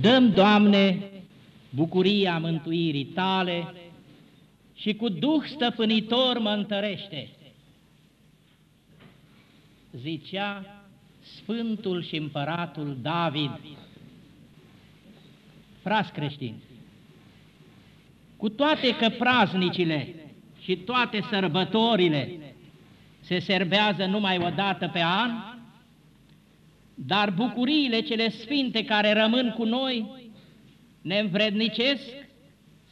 Dăm, Doamne, bucuria mântuirii Tale și cu Duh stăpânitor mă întărește. Zicea Sfântul și Împăratul David, frați creștini, cu toate că praznicile și toate sărbătorile se serbează numai o dată pe an, dar bucuriile cele sfinte care rămân cu noi ne învrednicesc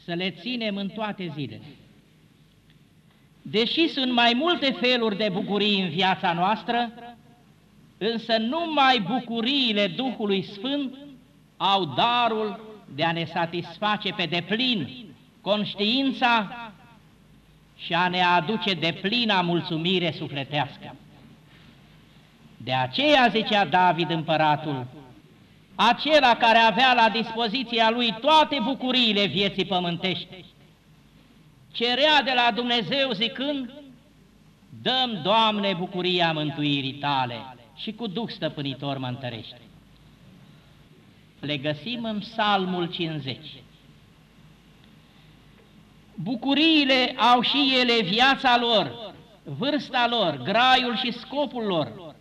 să le ținem în toate zilele. Deși sunt mai multe feluri de bucurii în viața noastră, însă numai bucuriile Duhului Sfânt au darul de a ne satisface pe deplin conștiința și a ne aduce de plină mulțumire sufletească. De aceea zicea David împăratul, acela care avea la dispoziția lui toate bucuriile vieții pământești, cerea de la Dumnezeu zicând, dăm, Doamne, bucuria mântuirii Tale și cu Duh stăpânitor mă întărește. Le găsim în Psalmul 50. Bucuriile au și ele viața lor, vârsta lor, graiul și scopul lor.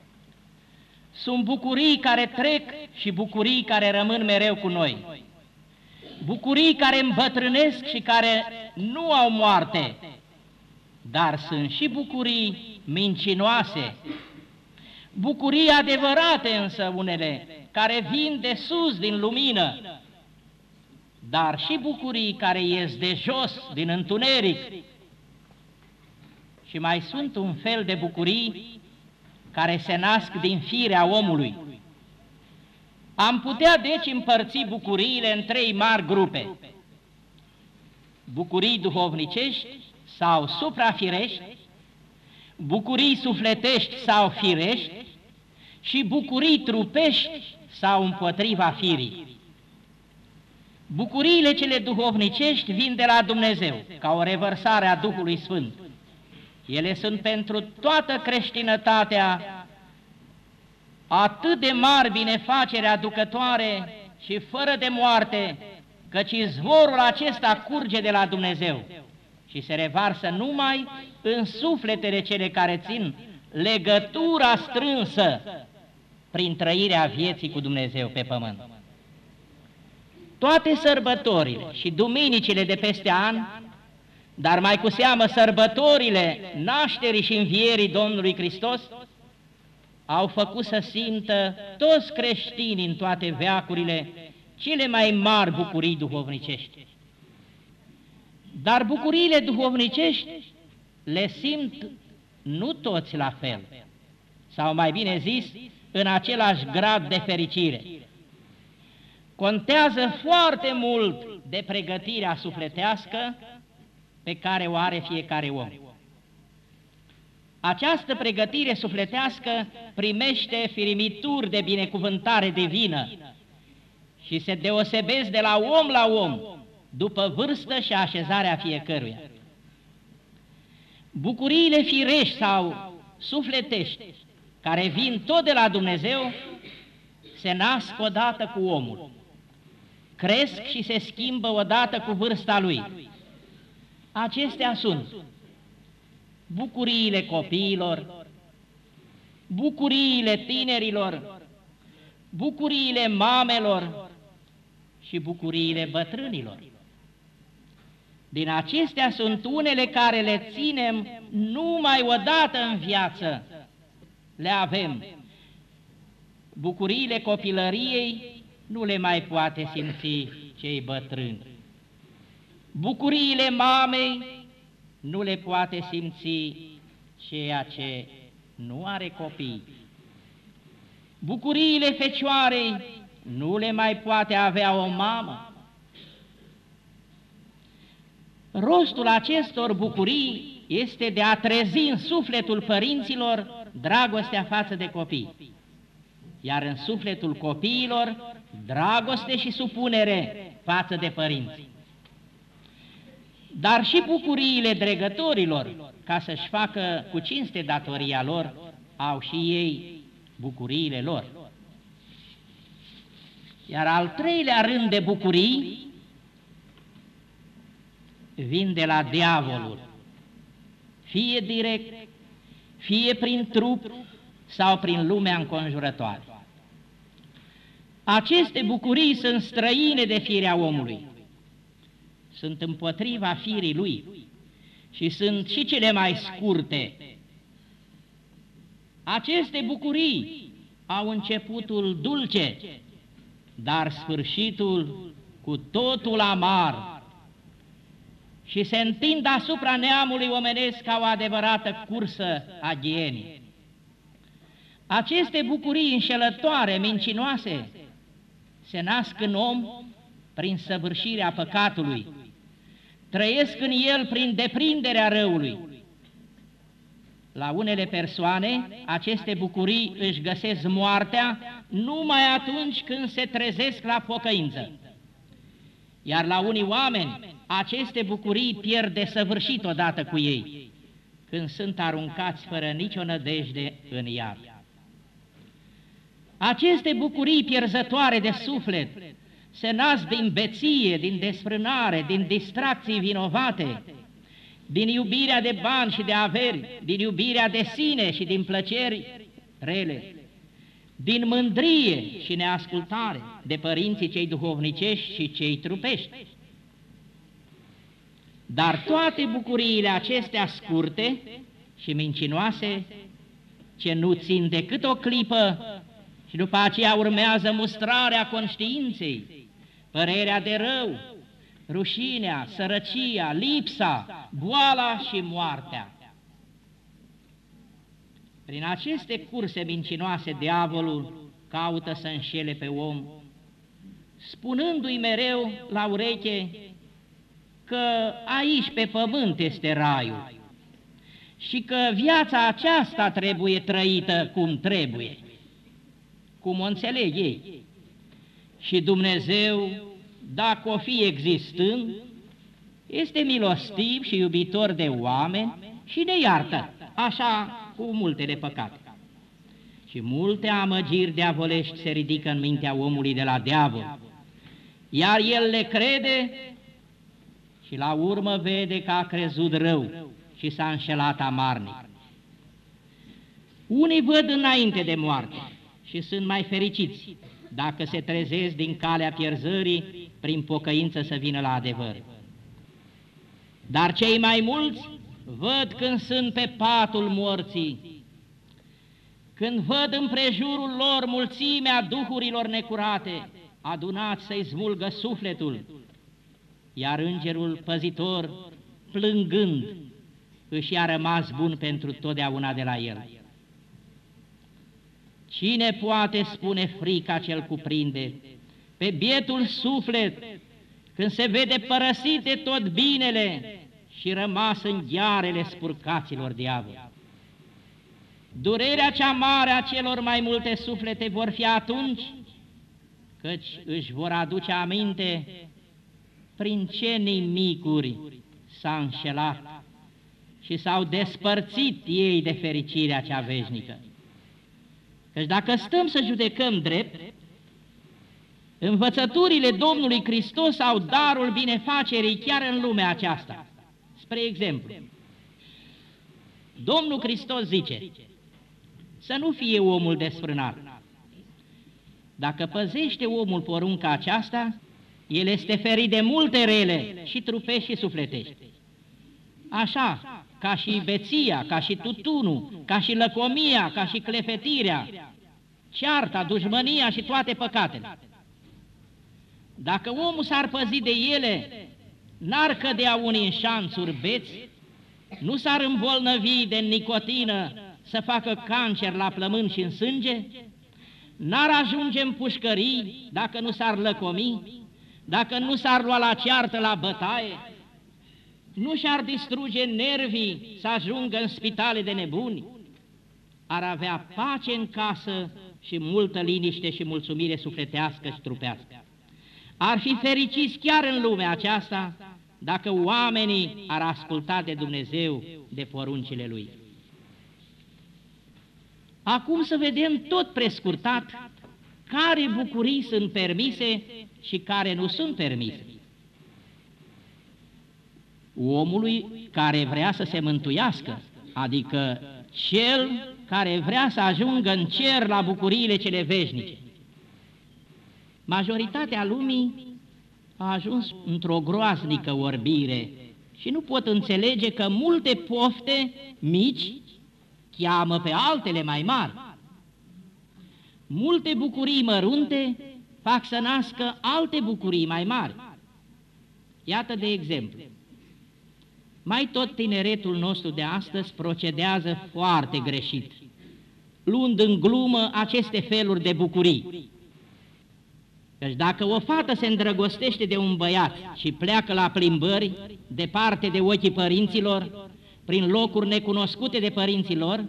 Sunt bucurii care trec și bucurii care rămân mereu cu noi. Bucurii care îmbătrânesc și care nu au moarte, dar sunt și bucurii mincinoase, bucurii adevărate însă unele, care vin de sus din lumină, dar și bucurii care ies de jos, din întuneric. Și mai sunt un fel de bucurii care se nasc din firea omului. Am putea deci împărți bucuriile în trei mari grupe. Bucurii duhovnicești sau suprafirești, bucurii sufletești sau firești și bucurii trupești sau împotriva firii. Bucuriile cele duhovnicești vin de la Dumnezeu, ca o revărsare a Duhului Sfânt. Ele sunt pentru toată creștinătatea atât de mari binefacere aducătoare și fără de moarte, căci izvorul acesta curge de la Dumnezeu și se revarsă numai în sufletele cele care țin legătura strânsă prin trăirea vieții cu Dumnezeu pe pământ. Toate sărbătorile și duminicile de peste an, dar mai cu seamă sărbătorile nașterii și învierii Domnului Hristos, au făcut să simtă toți creștinii în toate veacurile cele mai mari bucurii duhovnicești. Dar bucuriile duhovnicești le simt nu toți la fel, sau mai bine zis, în același grad de fericire. Contează foarte mult de pregătirea sufletească pe care o are fiecare om. Această pregătire sufletească primește firimituri de binecuvântare divină și se deosebesc de la om la om, după vârstă și așezarea fiecăruia. Bucuriile firești sau sufletești, care vin tot de la Dumnezeu, se nasc odată cu omul cresc și se schimbă odată cu vârsta lui. Acestea sunt bucuriile copiilor, bucuriile tinerilor, bucuriile mamelor și bucuriile bătrânilor. Din acestea sunt unele care le ținem numai odată în viață. Le avem bucuriile copilăriei nu le mai poate simți cei bătrâni. Bucuriile mamei nu le poate simți ceea ce nu are copii. Bucuriile fecioarei nu le mai poate avea o mamă. Rostul acestor bucurii este de a trezi în sufletul părinților dragostea față de copii, iar în sufletul copiilor dragoste și supunere față de părinți. Dar și bucuriile dregătorilor, ca să-și facă cu cinste datoria lor, au și ei bucuriile lor. Iar al treilea rând de bucurii vin de la diavolul, fie direct, fie prin trup sau prin lumea înconjurătoare. Aceste bucurii sunt străine de firea omului, sunt împotriva firii lui și sunt și cele mai scurte. Aceste bucurii au începutul dulce, dar sfârșitul cu totul amar și se întind asupra neamului omenesc ca o adevărată cursă a ghienii. Aceste bucurii înșelătoare, mincinoase, se nasc în om prin săvârșirea păcatului, trăiesc în el prin deprinderea răului. La unele persoane, aceste bucurii își găsesc moartea numai atunci când se trezesc la pocăință. Iar la unii oameni, aceste bucurii pierd de săvârșit odată cu ei, când sunt aruncați fără nicio nădejde în iad. Aceste bucurii pierzătoare de suflet se nasc din beție, din desfrânare, din distracții vinovate, din iubirea de bani și de averi, din iubirea de sine și din plăceri rele, din mândrie și neascultare de părinții cei duhovnicești și cei trupești. Dar toate bucuriile acestea scurte și mincinoase, ce nu țin decât o clipă și după aceea urmează mustrarea conștiinței, părerea de rău, rușinea, sărăcia, lipsa, boala și moartea. Prin aceste curse mincinoase, diavolul caută să înșele pe om, spunându-i mereu la ureche că aici pe pământ este raiul și că viața aceasta trebuie trăită cum trebuie, cum o înțeleg ei. Și Dumnezeu, dacă o fi existând, este milostiv și iubitor de oameni și ne iartă, așa cu multele păcate. Și multe amăgiri diavolești se ridică în mintea omului de la diavol, iar el le crede și la urmă vede că a crezut rău și s-a înșelat amarnic. Unii văd înainte de moarte și sunt mai fericiți dacă se trezesc din calea pierzării prin pocăință să vină la adevăr. Dar cei mai mulți văd când sunt pe patul morții, când văd împrejurul lor mulțimea duhurilor necurate, adunați să-i zvulgă sufletul, iar îngerul păzitor, plângând, își a rămas bun pentru totdeauna de la el. Cine poate spune frica cel cuprinde pe bietul suflet când se vede părăsit de tot binele și rămas în ghearele spurcaților diavol? Durerea cea mare a celor mai multe suflete vor fi atunci, căci își vor aduce aminte prin ce nimicuri s-a înșelat și s-au despărțit ei de fericirea cea veșnică. Căci dacă stăm să judecăm drept, învățăturile Domnului Hristos au darul binefacerii chiar în lumea aceasta. Spre exemplu, Domnul Hristos zice, să nu fie omul desfrânat. Dacă păzește omul porunca aceasta, el este ferit de multe rele, și trupești și sufletești. Așa, ca și beția, ca și tutunul, ca și lăcomia, ca și clefetirea, cearta, dușmănia și toate păcatele. Dacă omul s-ar păzi de ele, n-ar cădea unii în șanțuri beți, nu s-ar îmbolnăvi de nicotină să facă cancer la plămân și în sânge, n-ar ajunge în pușcării dacă nu s-ar lăcomi, dacă nu s-ar lua la ceartă la bătaie, nu și-ar distruge nervii să ajungă în spitale de nebuni, ar avea pace în casă și multă liniște și mulțumire sufletească și trupească. Ar fi fericiți chiar în lumea aceasta dacă oamenii ar asculta de Dumnezeu de poruncile Lui. Acum să vedem tot prescurtat care bucurii sunt permise și care nu sunt permise. Omului care vrea să se mântuiască, adică cel care vrea să ajungă în cer la bucuriile cele veșnice. Majoritatea lumii a ajuns într-o groaznică orbire și nu pot înțelege că multe pofte mici cheamă pe altele mai mari. Multe bucurii mărunte fac să nască alte bucurii mai mari. Iată de exemplu, mai tot tineretul nostru de astăzi procedează foarte greșit, luând în glumă aceste feluri de bucurii. Căci dacă o fată se îndrăgostește de un băiat și pleacă la plimbări, departe de ochii părinților, prin locuri necunoscute de părinților,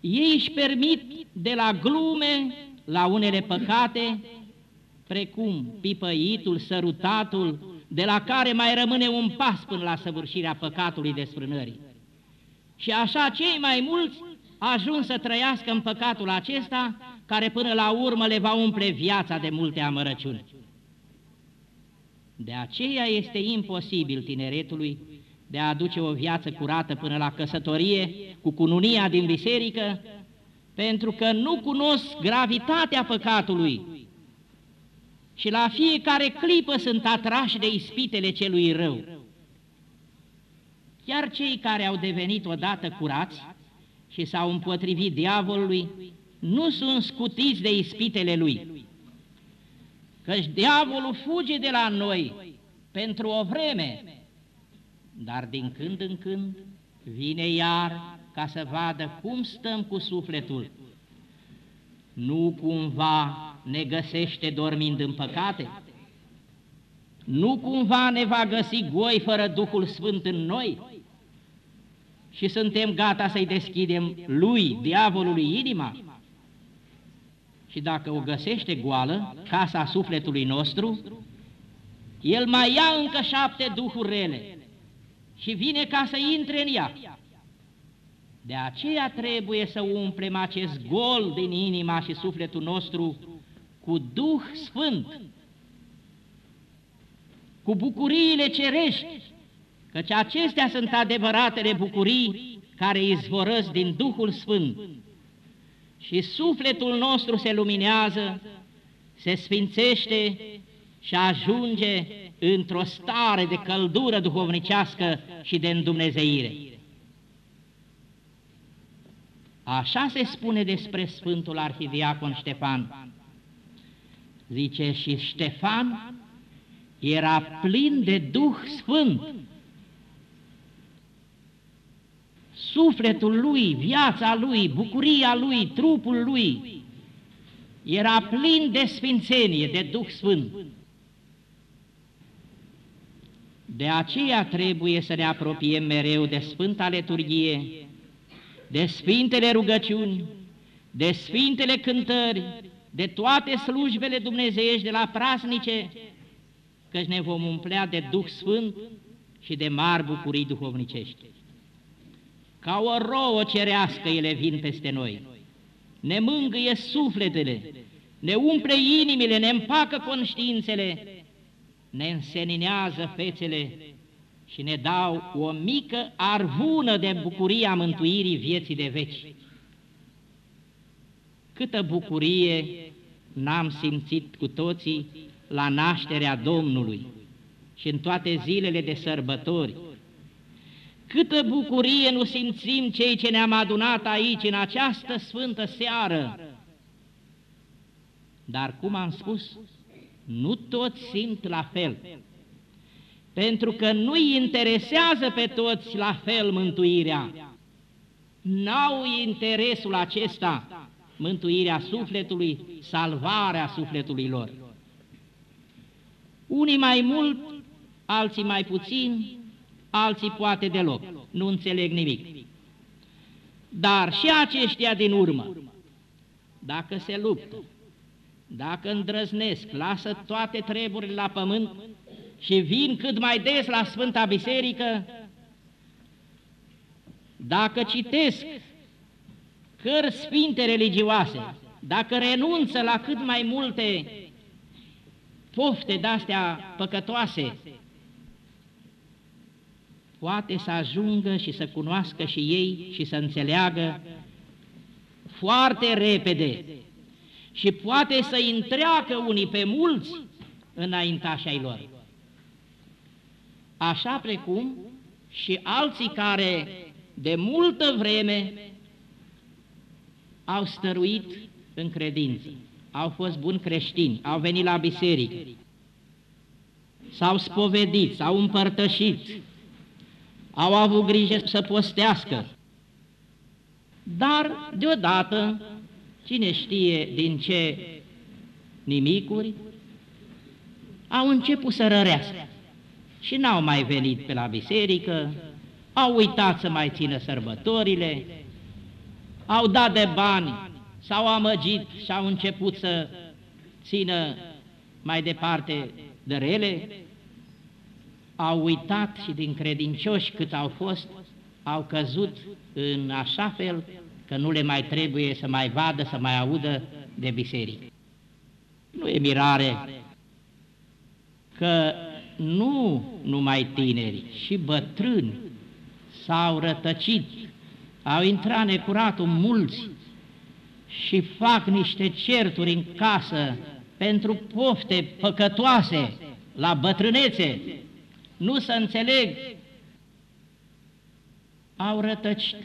ei își permit de la glume la unele păcate, precum pipăitul, sărutatul, de la care mai rămâne un pas până la săvârșirea păcatului desfrânării. Și așa cei mai mulți ajuns să trăiască în păcatul acesta, care până la urmă le va umple viața de multe amărăciuni. De aceea este imposibil tineretului de a aduce o viață curată până la căsătorie cu cununia din biserică, pentru că nu cunosc gravitatea păcatului și la fiecare clipă sunt atrași de ispitele celui rău. Chiar cei care au devenit odată curați și s-au împotrivit diavolului, nu sunt scutiți de ispitele lui. Căci diavolul fuge de la noi pentru o vreme, dar din când în când vine iar ca să vadă cum stăm cu sufletul. Nu cumva ne găsește dormind în păcate? Nu cumva ne va găsi goi fără Duhul Sfânt în noi? Și suntem gata să-i deschidem lui, diavolului, inima? Și dacă o găsește goală, casa sufletului nostru, el mai ia încă șapte duhuri rele și vine ca să intre în ea. De aceea trebuie să umplem acest gol din inima și sufletul nostru cu Duh Sfânt, cu bucuriile cerești, căci acestea sunt adevăratele bucurii care izvorăsc din Duhul Sfânt. Și sufletul nostru se luminează, se sfințește și ajunge într-o stare de căldură duhovnicească și de îndumnezeire. Așa se spune despre Sfântul Arhidiacon Ștefan. Zice, și Ștefan era plin de Duh Sfânt. Sufletul lui, viața lui, bucuria lui, trupul lui era plin de sfințenie, de Duh Sfânt. De aceea trebuie să ne apropiem mereu de Sfânta Leturghie, de Sfintele rugăciuni, de Sfintele cântări, de toate slujbele dumnezeiești de la prasnice, căci ne vom umplea de Duh Sfânt și de mari bucurii duhovnicești. Ca o rouă cerească ele vin peste noi, ne mângâie sufletele, ne umple inimile, ne împacă conștiințele, ne înseninează fețele și ne dau o mică arvună de bucuria mântuirii vieții de veci. Câtă bucurie n-am simțit cu toții la nașterea Domnului și în toate zilele de sărbători. Câtă bucurie nu simțim cei ce ne-am adunat aici în această sfântă seară. Dar, cum am spus, nu toți simt la fel, pentru că nu-i interesează pe toți la fel mântuirea. N-au interesul acesta mântuirea sufletului, salvarea sufletului lor. Unii mai mult, alții mai puțin, alții poate deloc, nu înțeleg nimic. Dar și aceștia din urmă, dacă se luptă, dacă îndrăznesc, lasă toate treburile la pământ și vin cât mai des la Sfânta Biserică, dacă citesc cărți sfinte religioase, dacă renunță la cât mai multe pofte de-astea păcătoase, poate să ajungă și să cunoască și ei și să înțeleagă foarte repede și poate să întreacă unii pe mulți înaintașii lor. Așa precum și alții care de multă vreme au stăruit în credință, au fost buni creștini, au venit la biserică, s-au spovedit, s-au împărtășit, au avut grijă să postească. Dar, deodată, cine știe din ce nimicuri, au început să rărească și n-au mai venit pe la biserică, au uitat să mai țină sărbătorile, au dat de bani, s-au amăgit și au început să țină mai departe de rele, au uitat și din credincioși cât au fost, au căzut în așa fel că nu le mai trebuie să mai vadă, să mai audă de biserică. Nu e mirare că nu numai tineri, și bătrâni s-au rătăcit, au intrat necuratul mulți și fac niște certuri în casă pentru pofte păcătoase la bătrânețe, nu să înțeleg, au rătăcit.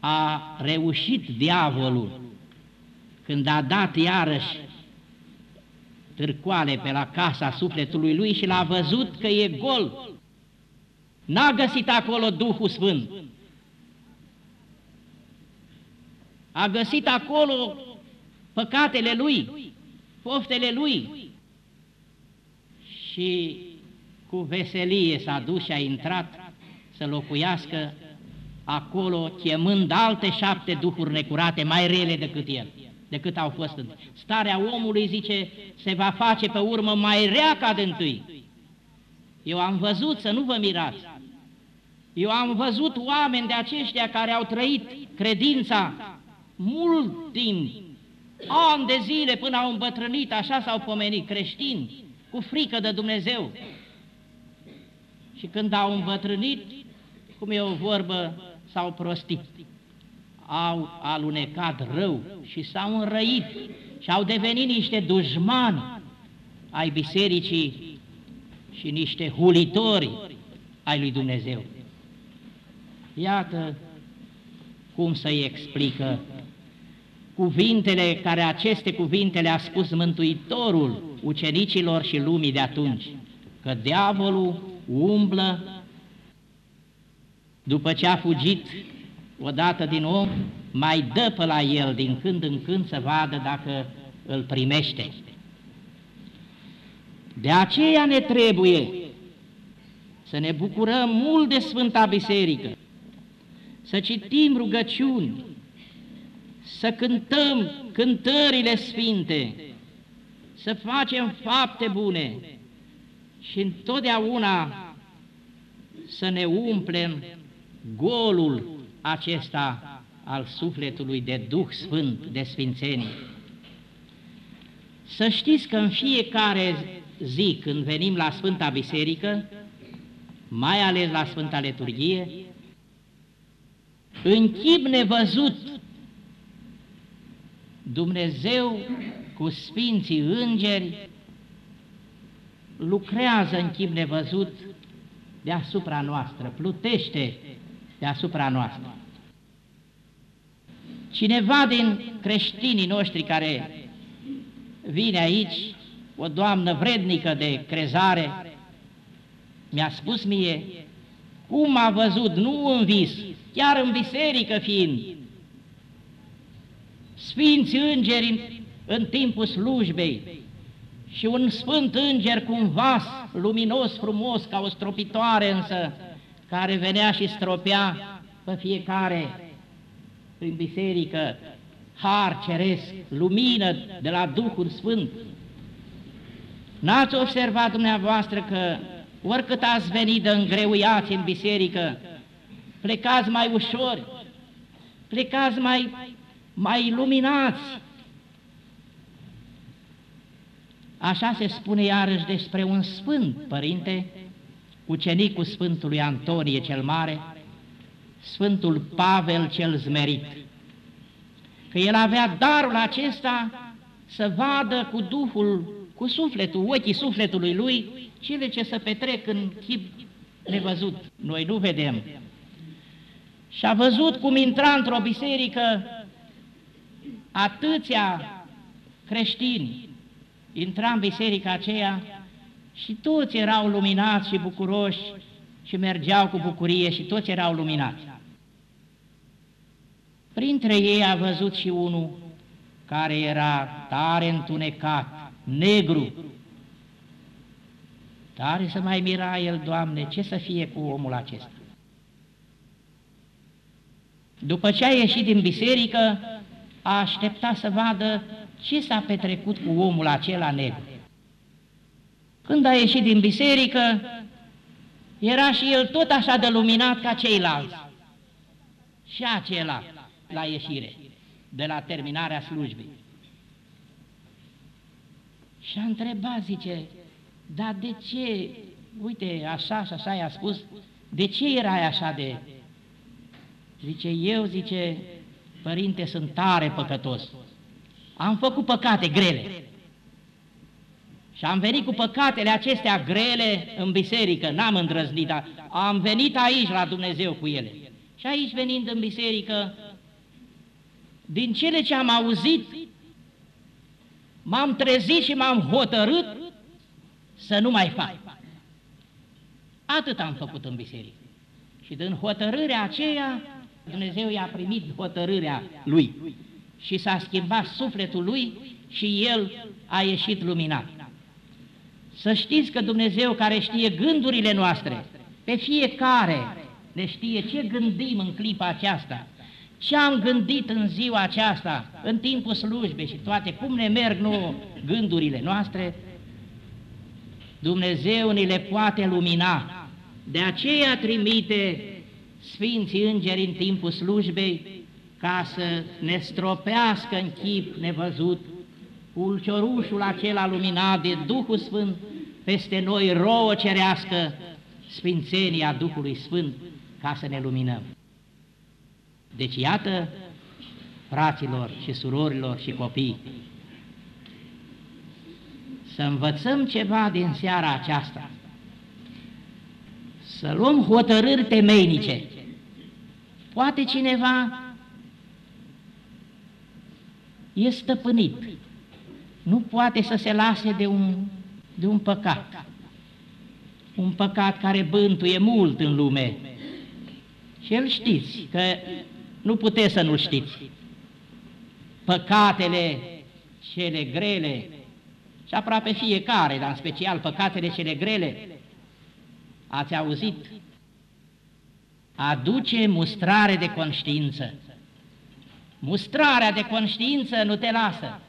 A reușit diavolul când a dat iarăși târcoale pe la casa sufletului lui și l-a văzut că e gol. N-a găsit acolo Duhul Sfânt. A găsit acolo păcatele lui, poftele lui. Și cu veselie s-a dus și a intrat să locuiască acolo, chemând alte șapte duhuri necurate, mai rele decât el decât au fost. Starea omului, zice, se va face pe urmă mai rea ca de întâi. Eu am văzut, să nu vă mirați, eu am văzut oameni de aceștia care au trăit credința mult timp, ani de zile până au îmbătrânit, așa s-au pomenit, creștini, cu frică de Dumnezeu. Și când au îmbătrânit, cum e o vorbă, s-au prostit au alunecat rău și s-au înrăit și au devenit niște dușmani ai bisericii și niște hulitori ai lui Dumnezeu. Iată cum să-i explică cuvintele care aceste cuvinte le-a spus Mântuitorul ucenicilor și lumii de atunci, că diavolul umblă după ce a fugit odată din om, mai dă pe la el din când în când să vadă dacă îl primește. De aceea ne trebuie să ne bucurăm mult de Sfânta Biserică, să citim rugăciuni, să cântăm cântările sfinte, să facem fapte bune și întotdeauna să ne umplem golul acesta al sufletului de Duh Sfânt, de Sfințenie. Să știți că în fiecare zi când venim la Sfânta Biserică, mai ales la Sfânta Liturghie, în chip nevăzut, Dumnezeu cu Sfinții Îngeri lucrează în chip nevăzut deasupra noastră, plutește deasupra noastră. Cineva din creștinii noștri care vine aici, o doamnă vrednică de crezare, mi-a spus mie cum a văzut, nu în vis, chiar în biserică fiind, sfinți îngeri în, în timpul slujbei și un sfânt înger cu un vas luminos, frumos, ca o stropitoare însă, care venea și stropea pe fiecare prin biserică, har ceresc, lumină de la Duhul Sfânt. N-ați observat dumneavoastră că oricât ați venit de îngreuiați în biserică, plecați mai ușor, plecați mai mai luminați. Așa se spune iarăși despre un sfânt, părinte, ucenicul Sfântului Antonie cel Mare, Sfântul Pavel cel Zmerit, că el avea darul acesta să vadă cu Duhul, cu sufletul, ochii sufletului lui, cele ce se petrec în chip nevăzut. Noi nu vedem. Și a văzut cum intra într-o biserică atâția creștini, intra în biserica aceea și toți erau luminați și bucuroși și mergeau cu bucurie și toți erau luminați. Printre ei a văzut și unul care era tare întunecat, negru. Tare să mai mira el, Doamne, ce să fie cu omul acesta? După ce a ieșit din biserică, a așteptat să vadă ce s-a petrecut cu omul acela negru. Când a ieșit din biserică, era și el tot așa de luminat ca ceilalți. Și acela la ieșire, de la terminarea slujbei. Și a întrebat, zice, dar de ce, uite, așa și așa i-a spus, de ce erai așa de... Zice, eu, zice, părinte, sunt tare păcătos. Am făcut păcate grele. Și am venit cu păcatele acestea grele în biserică, n-am îndrăznit, dar am venit aici la Dumnezeu cu ele. Și aici venind în biserică, din cele ce am auzit, m-am trezit și m-am hotărât să nu mai fac. Atât am făcut în biserică. Și din hotărârea aceea, Dumnezeu i-a primit hotărârea lui și s-a schimbat sufletul lui și el a ieșit luminat. Să știți că Dumnezeu care știe gândurile noastre, pe fiecare ne știe ce gândim în clipa aceasta, ce am gândit în ziua aceasta, în timpul slujbei și toate, cum ne merg nu gândurile noastre, Dumnezeu ni le poate lumina. De aceea trimite Sfinții Îngeri în timpul slujbei ca să ne stropească în chip nevăzut ulciorușul acela luminat de Duhul Sfânt peste noi rouă cerească sfințenia Duhului Sfânt ca să ne luminăm. Deci iată, fraților și surorilor și copii, să învățăm ceva din seara aceasta, să luăm hotărâri temeinice. Poate cineva e stăpânit, nu poate să se lase de un, de un păcat, un păcat care bântuie mult în lume. Și el știți că nu puteți să nu știți. Păcatele cele grele, și aproape fiecare, dar în special păcatele cele grele, ați auzit, aduce mustrare de conștiință. Mustrarea de conștiință nu te lasă.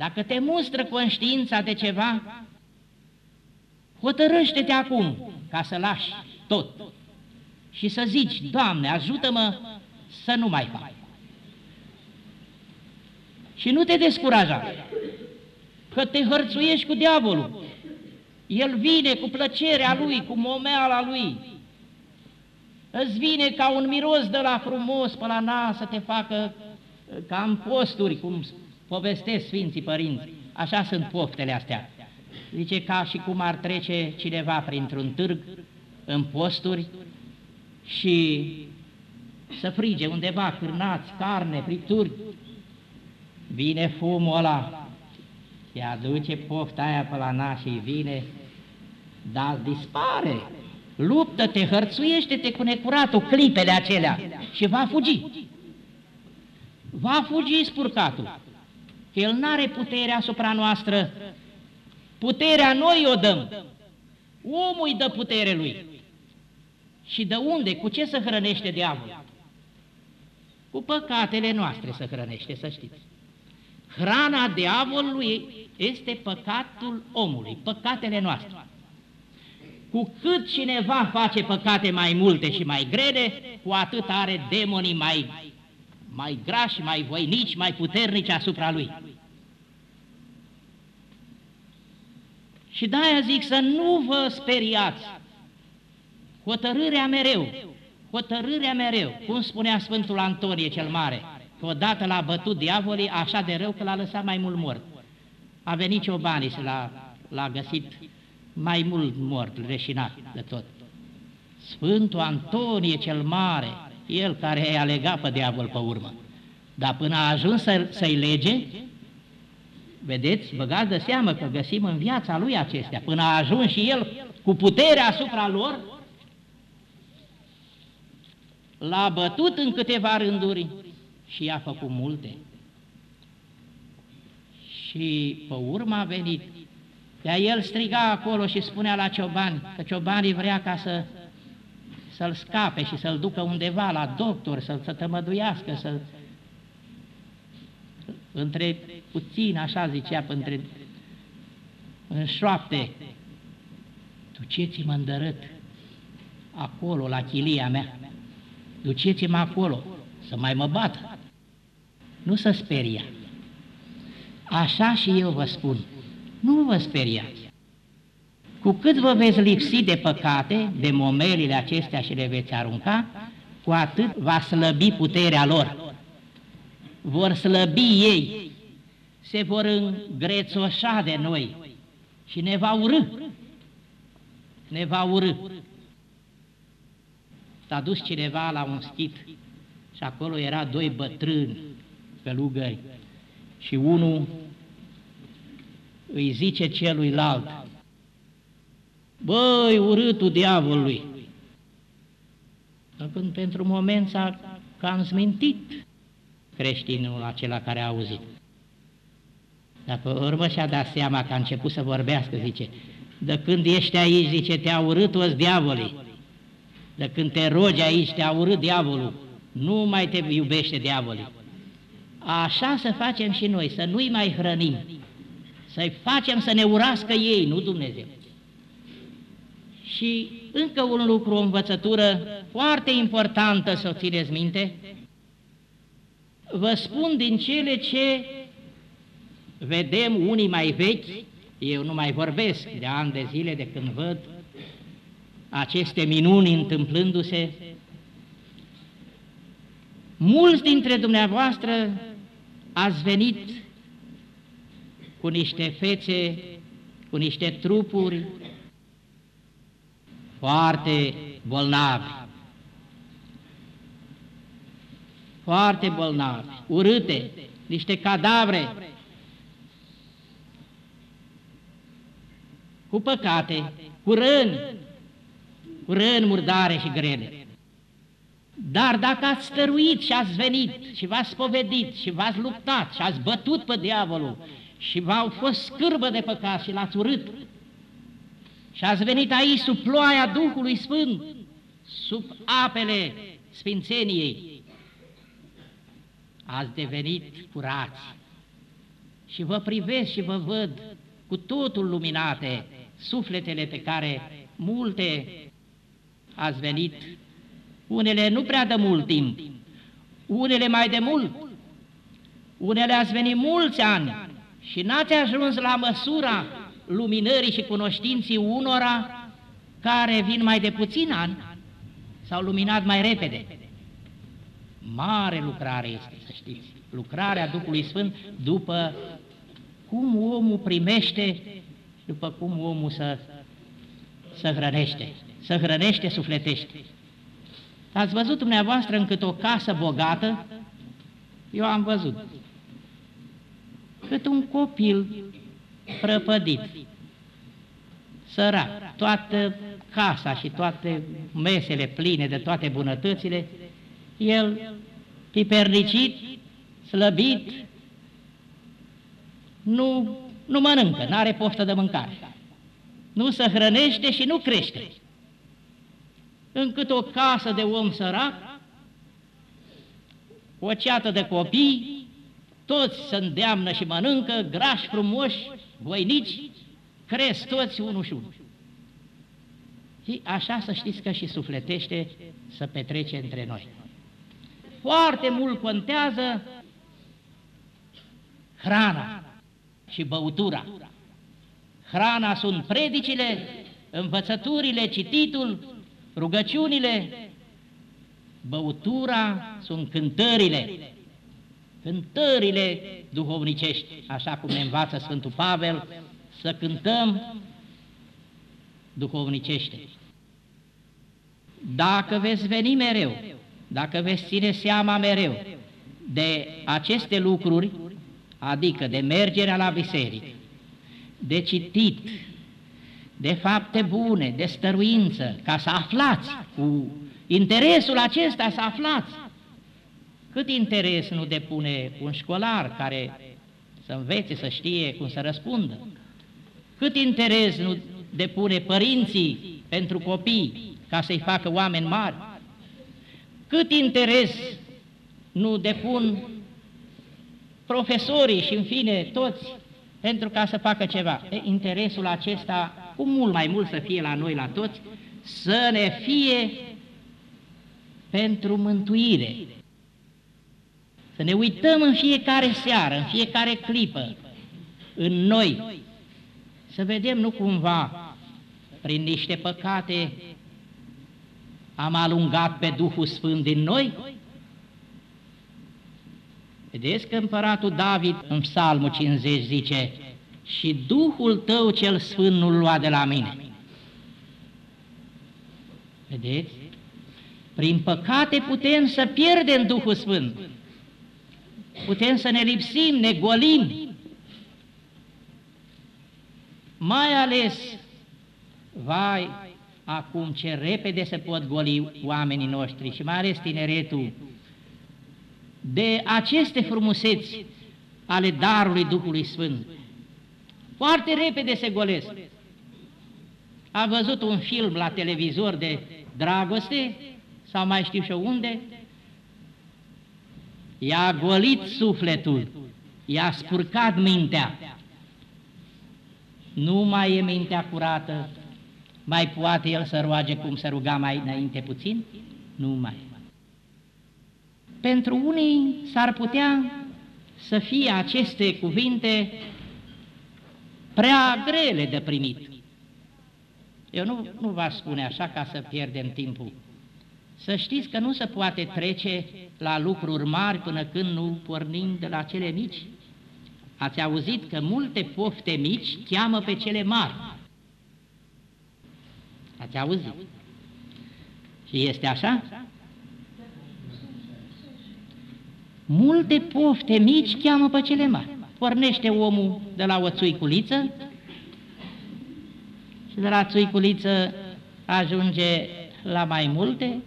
Dacă te mustră conștiința de ceva, hotărăște-te acum ca să lași tot și să zici, Doamne, ajută-mă să nu mai fac. Și nu te descuraja, că te hărțuiești cu diavolul. El vine cu plăcerea lui, cu momeala lui. Îți vine ca un miros de la frumos pe la nas să te facă ca în posturi, cum povestesc Sfinții Părinți. Așa sunt poftele astea. Zice ca și cum ar trece cineva printr-un târg în posturi și să frige undeva cârnați, carne, fripturi. Vine fumul ăla, se aduce pofta aia pe la nas și vine, dar dispare. Luptă-te, hărțuiește-te cu necuratul clipele acelea și va fugi. Va fugi spurcatul. El n-are putere asupra noastră. Puterea noi o dăm. Omul îi dă putere lui. Și de unde, cu ce să hrănește diavolul? Cu păcatele noastre să hrănește, să știți. Hrana diavolului este păcatul omului, păcatele noastre. Cu cât cineva face păcate mai multe și mai grele, cu atât are demonii mai mai grași, mai voinici, mai puternici asupra lui. Și de-aia zic să nu vă speriați. Hotărârea mereu, hotărârea mereu, cum spunea Sfântul Antonie cel Mare, că odată l-a bătut diavolii așa de rău că l-a lăsat mai mult mort. A venit ciobanii și l-a, găsit mai mult mort, reșinat de tot. Sfântul Antonie cel Mare, el care i-a legat pe diavol pe urmă. Dar până a ajuns să, să-i lege, vedeți, băgați de seamă că găsim în viața lui acestea, până a ajuns și el cu puterea asupra lor, l-a bătut în câteva rânduri și i-a făcut multe. Și pe urmă a venit. Iar el striga acolo și spunea la ciobani, că ciobanii vrea ca să să-l scape și să-l ducă undeva la doctor, să-l să tămăduiască, să între puțin, așa zicea, între în șoapte, duceți-mă îndărât acolo, la chilia mea, duceți-mă acolo, să mai mă bată, nu să speria. Așa și eu vă spun, nu vă speriați. Cu cât vă veți lipsi de păcate, de momelile acestea și le veți arunca, cu atât va slăbi puterea lor. Vor slăbi ei, se vor îngrețoșa de noi și ne va urâ. Ne va urâ. S-a dus cineva la un schit și acolo era doi bătrâni călugări și unul îi zice celuilalt, Băi, urâtul diavolului! Când pentru moment s-a cam smintit creștinul acela care a auzit. Dar pe urmă și-a dat seama că a început să vorbească, zice, de când ești aici, zice, te-a urât toți diavolii. De când te rogi aici, te-a urât diavolul. Nu mai te iubește diavolii. Așa să facem și noi, să nu-i mai hrănim, să-i facem să ne urască ei, nu Dumnezeu. Și încă un lucru, o învățătură foarte importantă să o țineți minte, vă spun din cele ce vedem unii mai vechi, eu nu mai vorbesc de ani de zile de când văd aceste minuni întâmplându-se, mulți dintre dumneavoastră ați venit cu niște fețe, cu niște trupuri foarte bolnavi, foarte bolnavi, urâte, niște cadavre, cu păcate, cu răni, cu răni murdare și grele. Dar dacă ați stăruit și ați venit și v-ați spovedit și v-ați luptat și ați bătut pe diavolul și v-au fost scârbă de păcat și l-ați urât, și ați venit aici sub ploaia Duhului Sfânt, sub apele Sfințeniei. Ați devenit curați. Și vă privesc și vă văd cu totul luminate sufletele pe care multe ați venit, unele nu prea de mult timp, unele mai de mult, unele ați venit mulți ani și n-ați ajuns la măsura luminării și cunoștinții unora care vin mai de puțin ani, s-au luminat mai repede. Mare lucrare este, să știți, lucrarea Duhului Sfânt după cum omul primește, după cum omul să, să hrănește, să hrănește, sufletește. Ați văzut dumneavoastră încât o casă bogată? Eu am văzut. Cât un copil prăpădit, sărac, toată casa și toate mesele pline de toate bunătățile, el pipernicit, slăbit, nu, nu mănâncă, nu are poftă de mâncare. Nu se hrănește și nu crește. Încât o casă de om sărac, o ceată de copii, toți se îndeamnă și mănâncă, grași frumoși, voinici, cresc toți unul și unul. Și așa să știți că și sufletește să petrece între noi. foarte mult contează hrana și băutura. Hrana sunt predicile, învățăturile, cititul, rugăciunile, băutura sunt cântările, cântările duhovnicești, așa cum ne învață Sfântul Pavel, să cântăm duhovnicește. Dacă veți veni mereu, dacă veți ține seama mereu de aceste lucruri, adică de mergerea la biserică, de citit, de fapte bune, de stăruință, ca să aflați, cu interesul acesta să aflați. Cât interes nu depune un școlar care să învețe, să știe cum să răspundă? Cât interes nu depune părinții pentru copii ca să-i facă oameni mari? Cât interes nu depun profesorii și în fine toți pentru ca să facă ceva. E, interesul acesta, cu mult mai mult să fie la noi, la toți, să ne fie pentru mântuire. Să ne uităm în fiecare seară, în fiecare clipă, în noi, să vedem nu cumva prin niște păcate am alungat pe Duhul Sfânt din noi? Vedeți că împăratul David în psalmul 50 zice și Duhul tău cel Sfânt nu-l lua de la mine. Vedeți? Prin păcate putem să pierdem Duhul Sfânt. Putem să ne lipsim, ne golim. Mai ales, vai, acum ce repede se pot goli oamenii noștri și mai ales tineretul, de aceste frumuseți ale darului Duhului Sfânt. Foarte repede se golesc. Am văzut un film la televizor de dragoste, sau mai știu și unde, i-a golit sufletul, i-a spurcat mintea. Nu mai e mintea curată, mai poate el să roage cum se ruga mai înainte puțin? Nu mai. Pentru unii s-ar putea să fie aceste cuvinte prea grele de primit. Eu nu, nu v spune așa ca să pierdem timpul. Să știți că nu se poate trece la lucruri mari până când nu pornim de la cele mici. Ați auzit că multe pofte mici cheamă pe cele mari. Ați auzit? Și este așa? Multe pofte mici cheamă pe cele mari. Pornește omul de la o țuiculiță și de la țuiculiță ajunge la mai multe,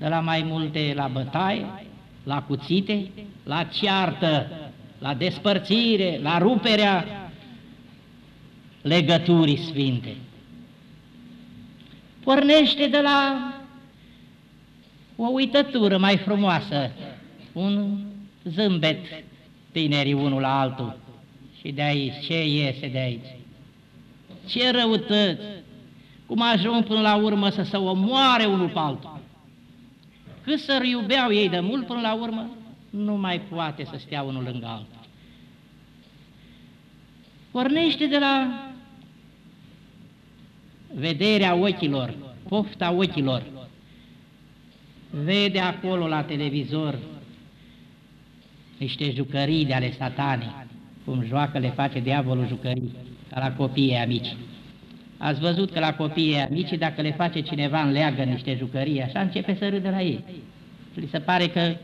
de la mai multe la bătaie, la cuțite, la ceartă, la despărțire, la ruperea legăturii sfinte. Pornește de la o uitătură mai frumoasă, un zâmbet tinerii unul la altul. Și de aici, ce iese de aici? Ce răutăți! Cum ajung până la urmă să se omoare unul pe altul? Cât să iubeau ei de mult, până la urmă, nu mai poate să stea unul lângă altul. Pornește de la vederea ochilor, pofta ochilor. Vede acolo la televizor niște jucării de ale satanii, cum joacă, le face diavolul jucării, ca la copiii amici. Ați văzut că la copiii amici, dacă le face cineva în leagă niște jucării, așa începe să râdă la ei. Li se pare că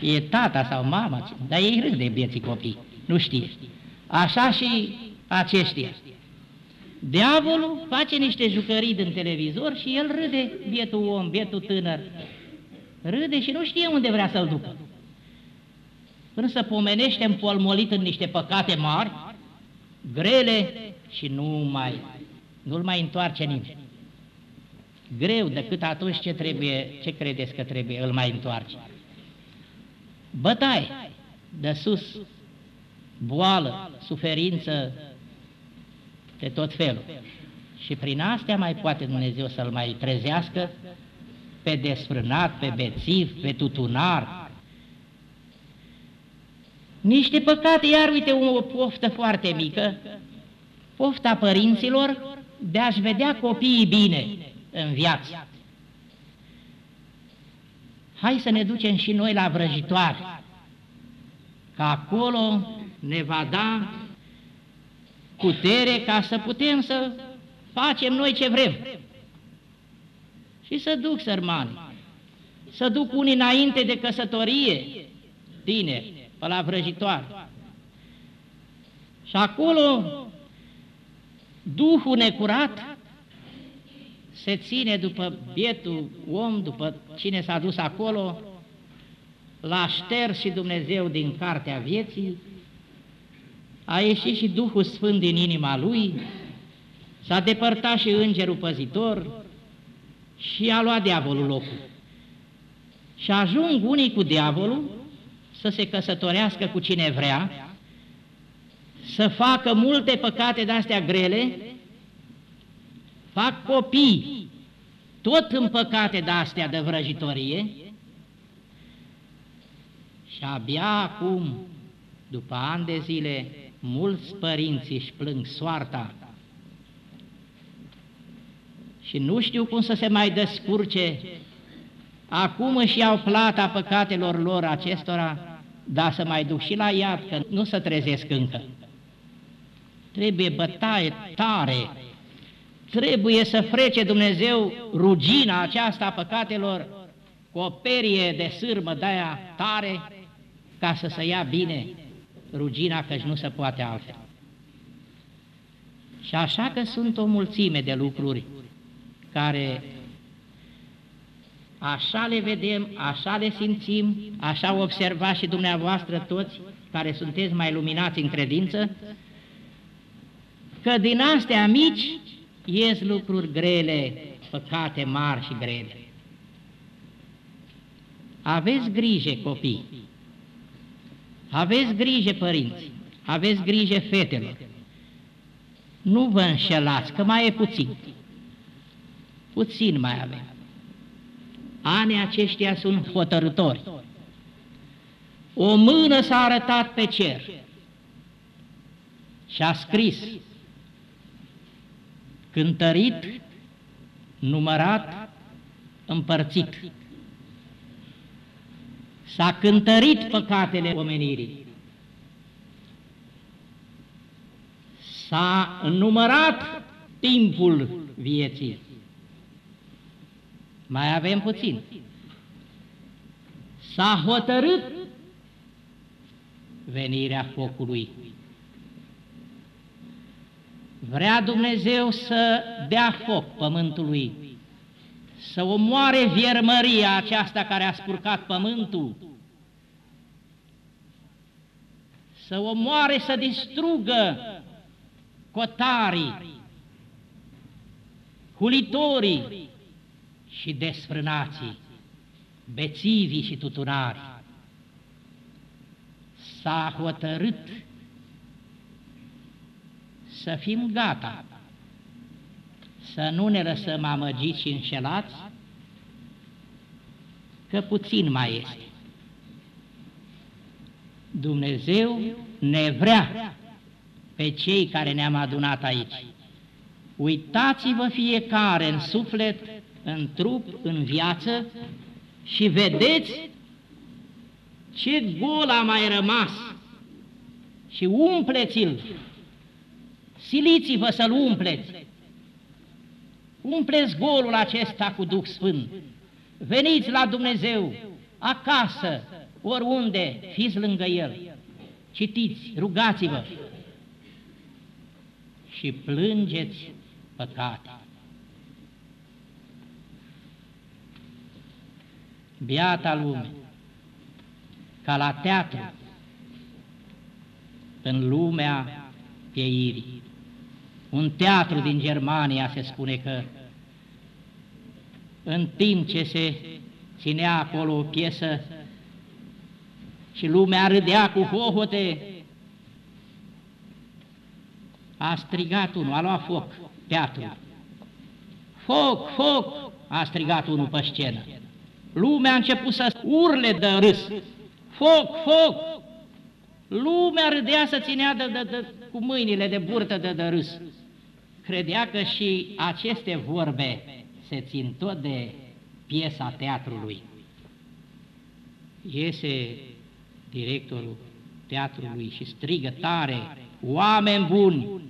e tata sau mama, dar ei râd de bieții copii, nu știe. Așa și aceștia. Diavolul face niște jucării din televizor și el râde, bietul om, bietul tânăr. Râde și nu știe unde vrea să-l ducă. Până să pomenește împolmolit în niște păcate mari, grele și nu mai, nu-l mai întoarce nimeni. Greu decât atunci ce trebuie, ce credeți că trebuie, îl mai întoarce. Bătaie de sus, boală, suferință, de tot felul. Și prin astea mai poate Dumnezeu să-l mai trezească pe desfrânat, pe bețiv, pe tutunar. Niște păcate, iar uite o poftă foarte mică, pofta părinților de a-și vedea copiii bine în viață. Hai să ne ducem și noi la vrăjitoare, că acolo ne va da putere ca să putem să facem noi ce vrem. Și să duc sărmani, să duc unii înainte de căsătorie, tineri, pe la vrăjitoare. Și acolo Duhul necurat se ține după bietul om, după cine s-a dus acolo, l-a șters și Dumnezeu din cartea vieții, a ieșit și Duhul Sfânt din inima lui, s-a depărtat și îngerul păzitor și a luat diavolul locul. Și ajung unii cu diavolul să se căsătorească cu cine vrea, să facă multe păcate de-astea grele, fac copii, tot în păcate de-astea de vrăjitorie, și abia acum, după ani de zile, mulți părinți își plâng soarta și nu știu cum să se mai descurce, acum își iau plata păcatelor lor acestora, dar să mai duc și la iad, că nu se trezesc încă. Trebuie bătaie tare, trebuie să frece Dumnezeu rugina aceasta a păcatelor cu o perie de sârmă de-aia tare, ca să se ia bine rugina, căci nu se poate altfel. Și așa că sunt o mulțime de lucruri care așa le vedem, așa le simțim, așa observați și dumneavoastră toți care sunteți mai luminați în credință, că din astea mici ies lucruri grele, păcate mari și grele. Aveți grijă, copii, aveți grijă, părinți, aveți grijă, fetelor. Nu vă înșelați, că mai e puțin. Puțin mai avem. Anii aceștia sunt hotărători. O mână s-a arătat pe cer și a scris cântărit, numărat, împărțit. S-a cântărit păcatele omenirii. S-a numărat timpul vieții. Mai avem puțin. S-a hotărât venirea focului. Vrea Dumnezeu să dea foc pământului, să omoare viermăria aceasta care a spurcat pământul, să omoare, să distrugă cotarii, hulitorii și desfrânații, bețivii și tutunari. S-a hotărât să fim gata, să nu ne lăsăm amăgiți și înșelați, că puțin mai este. Dumnezeu ne vrea pe cei care ne-am adunat aici. Uitați-vă fiecare în suflet, în trup, în viață și vedeți ce gol a mai rămas și umpleți-l Siliți-vă să-l umpleți. Umpleți golul acesta cu Duh Sfânt. Veniți la Dumnezeu, acasă, oriunde, fiți lângă El. Citiți, rugați-vă și plângeți păcate. Biata lume, ca la teatru, în lumea pieirii un teatru din Germania se spune că în timp ce se ținea acolo o piesă și lumea râdea cu hohote, a strigat unul, a luat foc, teatru. Foc, foc, a strigat unul pe scenă. Lumea a început să urle de râs. Foc, foc! Lumea râdea să ținea de, de, de, cu mâinile de burtă de, de râs. Credea că și aceste vorbe se țin tot de piesa teatrului. Iese directorul teatrului și strigă tare, oameni buni,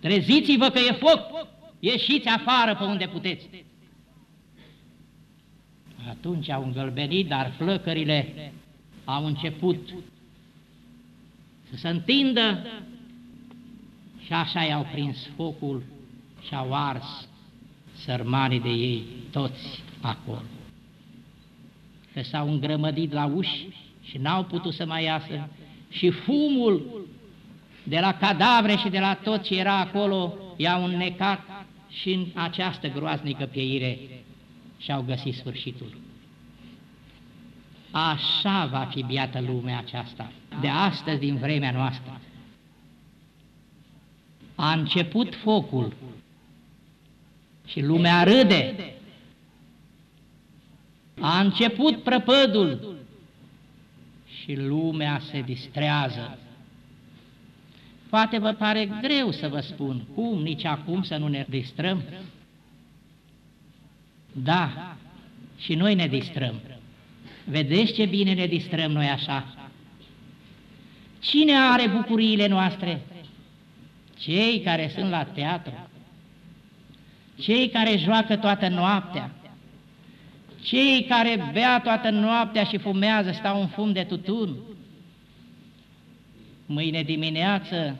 treziți-vă că e foc, ieșiți afară pe unde puteți. Atunci au îngălbenit, dar flăcările au început să se întindă și așa i-au prins focul și au ars sărmanii de ei toți acolo. Că s-au îngrămădit la uși și n-au putut să mai iasă și fumul de la cadavre și de la tot ce era acolo i-au înnecat și în această groaznică pieire și-au găsit sfârșitul. Așa va fi biată lumea aceasta, de astăzi din vremea noastră. A început focul și lumea râde. A început prăpădul și lumea se distrează. Poate vă pare greu să vă spun cum, nici acum să nu ne distrăm. Da, și noi ne distrăm. Vedeți ce bine ne distrăm noi așa? Cine are bucuriile noastre? Cei care sunt la teatru, cei care joacă toată noaptea, cei care bea toată noaptea și fumează, stau în fum de tutun. Mâine dimineață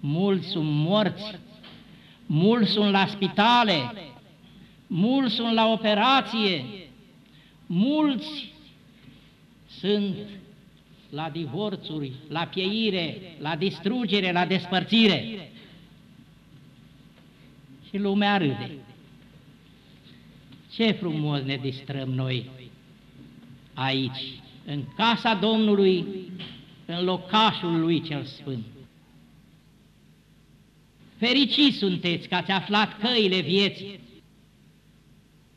mulți sunt morți, mulți sunt la spitale, mulți sunt la operație, mulți sunt la divorțuri, la pieire, la distrugere, la despărțire. Și lumea râde. Ce frumos ne distrăm noi aici, în casa Domnului, în locașul Lui cel Sfânt. Fericiți sunteți că ați aflat căile vieții.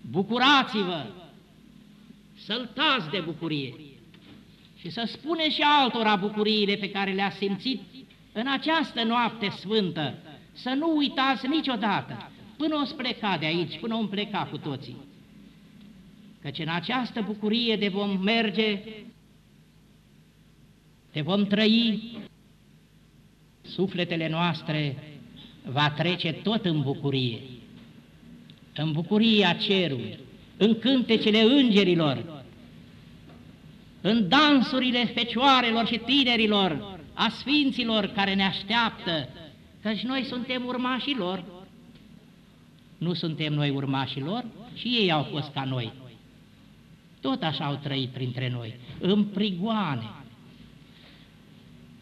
Bucurați-vă, săltați de bucurie și să spuneți și altora bucuriile pe care le-ați simțit în această noapte sfântă, să nu uitați niciodată, până o pleca de aici, până o pleca cu toții. Căci în această bucurie de vom merge, de vom trăi, sufletele noastre va trece tot în bucurie, în bucuria cerului, în cântecele îngerilor, în dansurile fecioarelor și tinerilor, a sfinților care ne așteaptă, căci noi suntem urmașii lor. Nu suntem noi urmașii lor și ei au fost ca noi. Tot așa au trăit printre noi, în prigoane,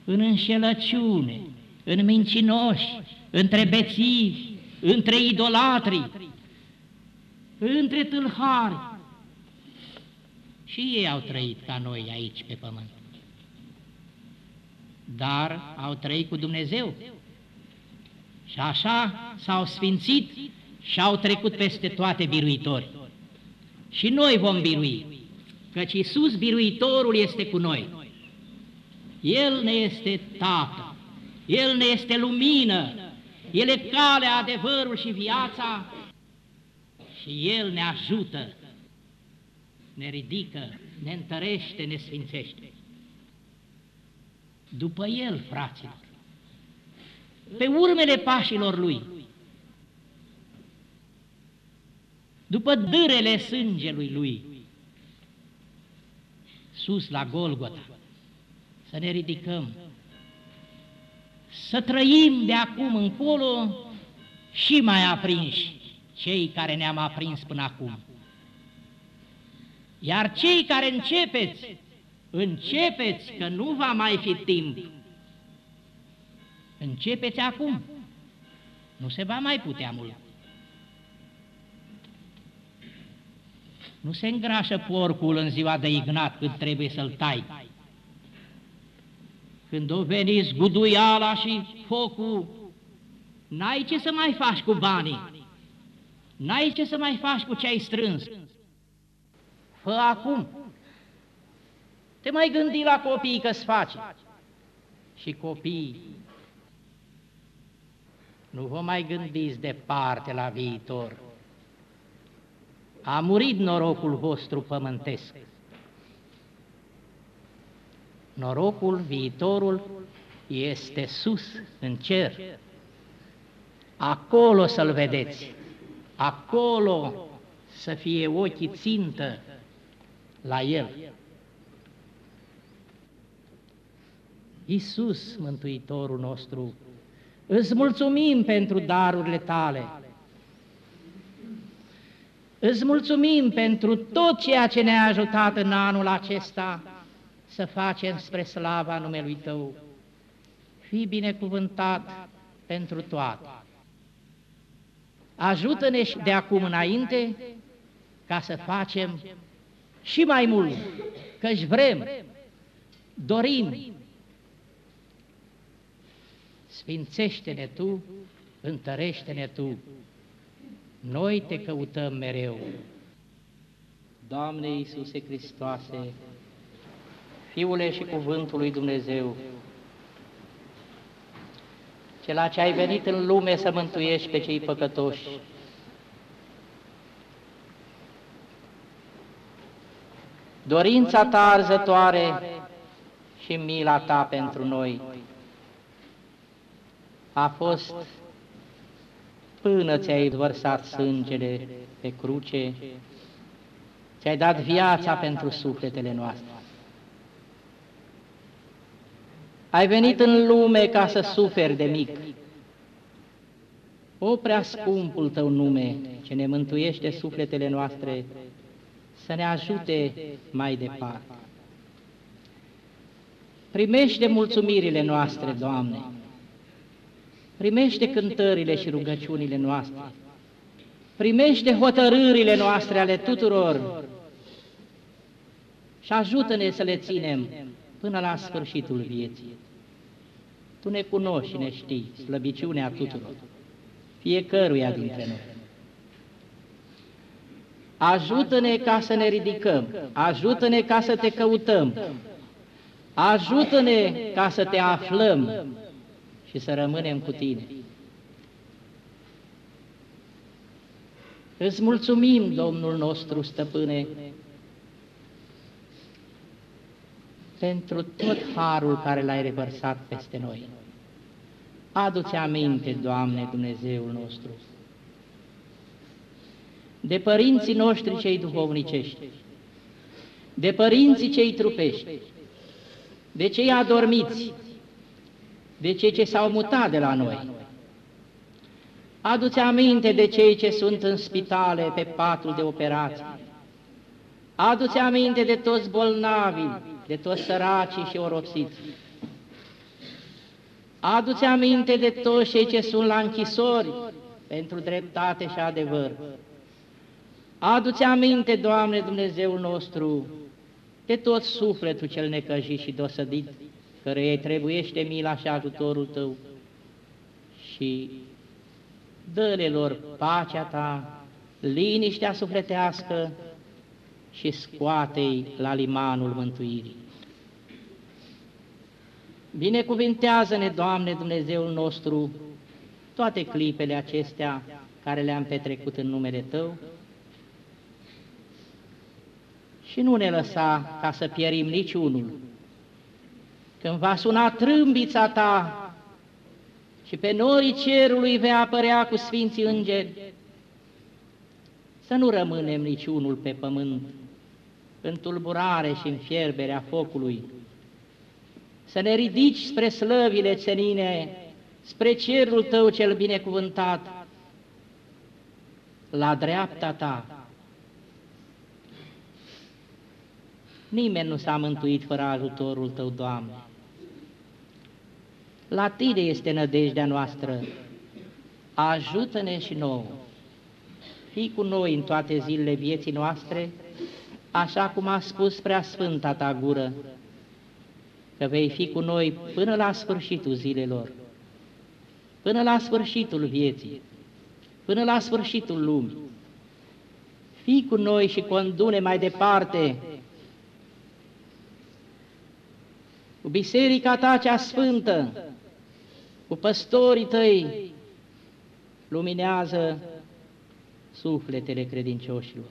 în înșelăciune, în mincinoși, între bețivi, între idolatri, între tâlhari. Și ei au trăit ca noi aici pe pământ. Dar au trăit cu Dumnezeu. Și așa s-au sfințit și au trecut peste toate biruitori. Și noi vom birui, căci Iisus biruitorul este cu noi. El ne este Tată, El ne este lumină, El e calea, adevărul și viața și El ne ajută, ne ridică, ne întărește, ne sfințește. După El, fraților, pe urmele pașilor Lui, după dârele sângelui Lui, sus la Golgota, să ne ridicăm, să trăim de acum încolo și mai aprinși cei care ne-am aprins până acum. Iar cei care începeți, începeți că nu va mai fi timp. Începeți acum. Nu se va mai putea mult. Nu se îngrașă porcul în ziua de ignat când trebuie să-l tai. Când o veniți guduiala și focul, n-ai ce să mai faci cu banii. N-ai ce să mai faci cu ce ai strâns. Fă acum. Te mai gândi la copiii că-ți face. Și copiii nu vă mai gândiți departe la viitor. A murit norocul vostru pământesc. Norocul, viitorul, este sus, în cer. Acolo să-L vedeți, acolo să fie ochii țintă la El. Iisus, Mântuitorul nostru, îți mulțumim pentru darurile Tale. Îți mulțumim pentru tot ceea ce ne-a ajutat în anul acesta să facem spre slava numelui Tău. Fii binecuvântat pentru toate. Ajută-ne de acum înainte ca să facem și mai mult, căci vrem, dorim. Sfințește-ne Tu, întărește-ne Tu, noi Te căutăm mereu. Doamne Iisuse Hristoase, Fiule și Cuvântul lui Dumnezeu, cela ce ai venit în lume să mântuiești pe cei păcătoși. Dorința ta arzătoare și mila ta pentru noi a fost până ți-ai vărsat sângele pe cruce, ți-ai dat viața pentru sufletele noastre. Ai venit în lume ca să suferi de mic. O prea scumpul tău nume, ce ne mântuiește sufletele noastre, să ne ajute mai departe. Primește mulțumirile noastre, Doamne, primește cântările și rugăciunile noastre, primește hotărârile noastre ale tuturor și ajută-ne să le ținem până la sfârșitul vieții. Tu ne cunoști și ne știi slăbiciunea tuturor, fiecăruia dintre noi. Ajută-ne ca să ne ridicăm, ajută-ne ca să te căutăm, ajută-ne ca să te aflăm și să rămânem cu tine. Îți mulțumim, Domnul nostru, stăpâne, pentru tot harul care l-ai revărsat peste noi. Adu-ți aminte, Doamne, Dumnezeul nostru, de părinții noștri cei duhovnicești, de părinții cei trupești, de cei adormiți, de cei ce s-au mutat de la noi. Adu-ți aminte de cei ce sunt în spitale pe patul de operații. Adu-ți aminte de toți bolnavii, de toți săracii și oropsiți. Adu-ți aminte de toți cei ce sunt la închisori pentru dreptate și adevăr. Adu-ți aminte, Doamne Dumnezeul nostru, de tot sufletul cel necăjit și dosădit, care îi trebuiește mila și ajutorul Tău și dă-le lor pacea Ta, liniștea sufletească și scoate-i la limanul mântuirii. Binecuvintează-ne, Doamne Dumnezeul nostru, toate clipele acestea care le-am petrecut în numele Tău și nu ne lăsa ca să pierim niciunul. Când va suna trâmbița Ta și pe norii cerului vei apărea cu Sfinții Îngeri, să nu rămânem niciunul pe pământ, în tulburare și în fierberea focului, să ne ridici spre slăvile țenine, spre cerul Tău cel binecuvântat, la dreapta Ta. Nimeni nu s-a mântuit fără ajutorul Tău, Doamne. La Tine este nădejdea noastră. Ajută-ne și nouă. Fii cu noi în toate zilele vieții noastre, așa cum a spus prea sfânta ta gură, că vei fi cu noi până la sfârșitul zilelor, până la sfârșitul vieții, până la sfârșitul lumii. fii cu noi și condune mai departe cu biserica ta cea sfântă, cu păstorii tăi, luminează sufletele credincioșilor.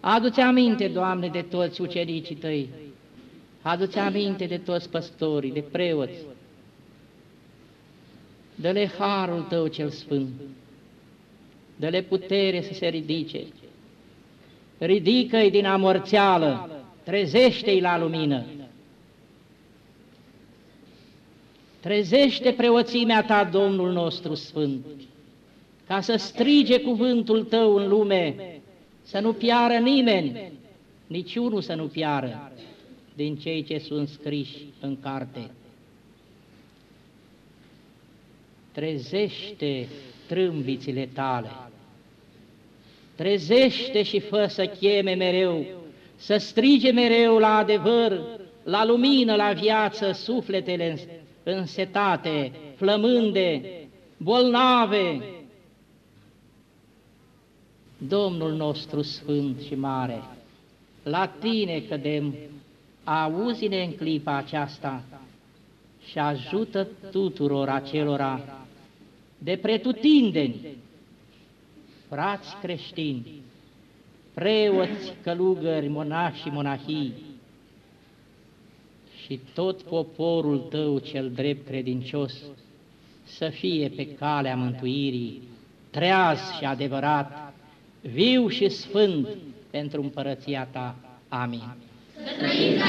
Adu-ți aminte, Doamne, de toți ucenicii tăi, adu-ți aminte de toți păstorii, de preoți, dă-le harul tău cel sfânt, dă-le putere să se ridice, ridică-i din amorțeală, trezește-i la lumină, trezește preoțimea ta, Domnul nostru Sfânt, ca să strige cuvântul tău în lume, să nu piară nimeni, niciunul să nu piară din cei ce sunt scriși în carte. Trezește trâmbițile tale, trezește și fă să cheme mereu, să strige mereu la adevăr, la lumină, la viață, sufletele însetate, flămânde, bolnave. Domnul nostru sfânt și mare, la Tine cădem, auzi-ne în clipa aceasta și ajută tuturor acelora de pretutindeni, frați creștini, preoți, călugări, monași și monahii, și tot poporul tău cel drept credincios să fie pe calea mântuirii, treaz și adevărat, viu și sfânt pentru împărăția ta. Amin. Să trăiți,